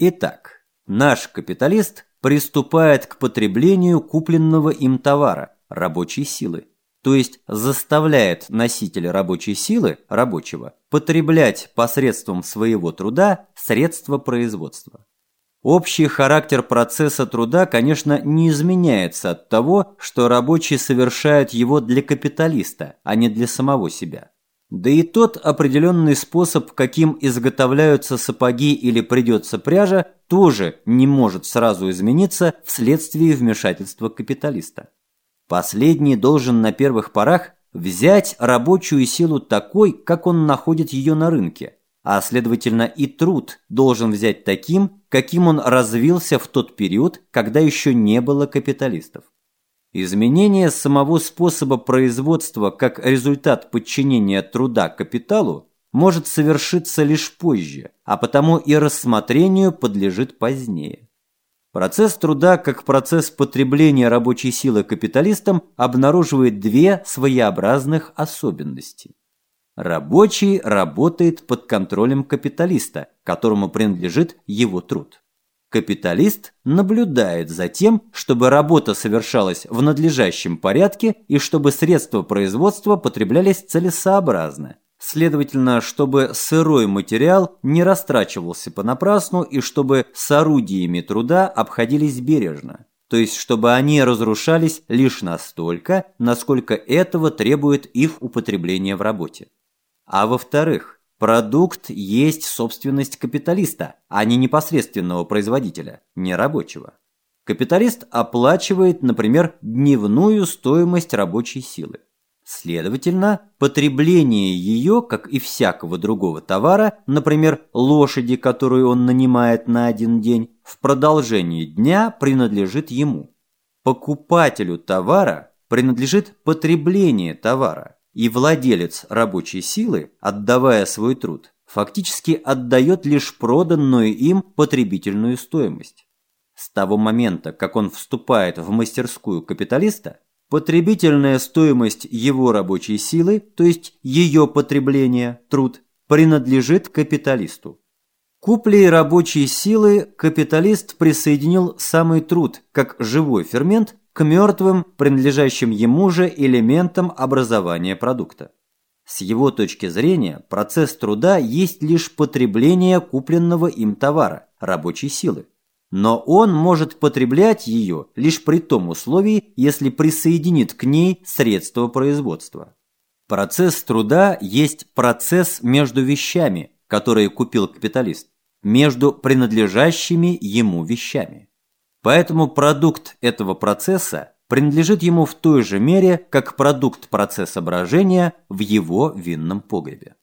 Итак, наш капиталист приступает к потреблению купленного им товара, рабочей силы, то есть заставляет носителя рабочей силы, рабочего, потреблять посредством своего труда средства производства. Общий характер процесса труда, конечно, не изменяется от того, что рабочий совершает его для капиталиста, а не для самого себя. Да и тот определенный способ, каким изготовляются сапоги или придется пряжа, тоже не может сразу измениться вследствие вмешательства капиталиста. Последний должен на первых порах взять рабочую силу такой, как он находит ее на рынке, а следовательно и труд должен взять таким, каким он развился в тот период, когда еще не было капиталистов. Изменение самого способа производства как результат подчинения труда капиталу может совершиться лишь позже, а потому и рассмотрению подлежит позднее. Процесс труда как процесс потребления рабочей силы капиталистам обнаруживает две своеобразных особенности. Рабочий работает под контролем капиталиста, которому принадлежит его труд. Капиталист наблюдает за тем, чтобы работа совершалась в надлежащем порядке и чтобы средства производства потреблялись целесообразно. Следовательно, чтобы сырой материал не растрачивался понапрасну и чтобы с орудиями труда обходились бережно. То есть, чтобы они разрушались лишь настолько, насколько этого требует их употребление в работе. А во-вторых, Продукт есть собственность капиталиста, а не непосредственного производителя, не рабочего. Капиталист оплачивает, например, дневную стоимость рабочей силы. Следовательно, потребление ее, как и всякого другого товара, например, лошади, которую он нанимает на один день, в продолжении дня принадлежит ему. Покупателю товара принадлежит потребление товара и владелец рабочей силы, отдавая свой труд, фактически отдает лишь проданную им потребительную стоимость. С того момента, как он вступает в мастерскую капиталиста, потребительная стоимость его рабочей силы, то есть ее потребление, труд, принадлежит капиталисту. Куплей рабочей силы капиталист присоединил самый труд, как живой фермент, к мертвым, принадлежащим ему же элементам образования продукта. С его точки зрения, процесс труда есть лишь потребление купленного им товара, рабочей силы. Но он может потреблять ее лишь при том условии, если присоединит к ней средства производства. Процесс труда есть процесс между вещами, которые купил капиталист, между принадлежащими ему вещами. Поэтому продукт этого процесса принадлежит ему в той же мере, как продукт процесса брожения в его винном погребе.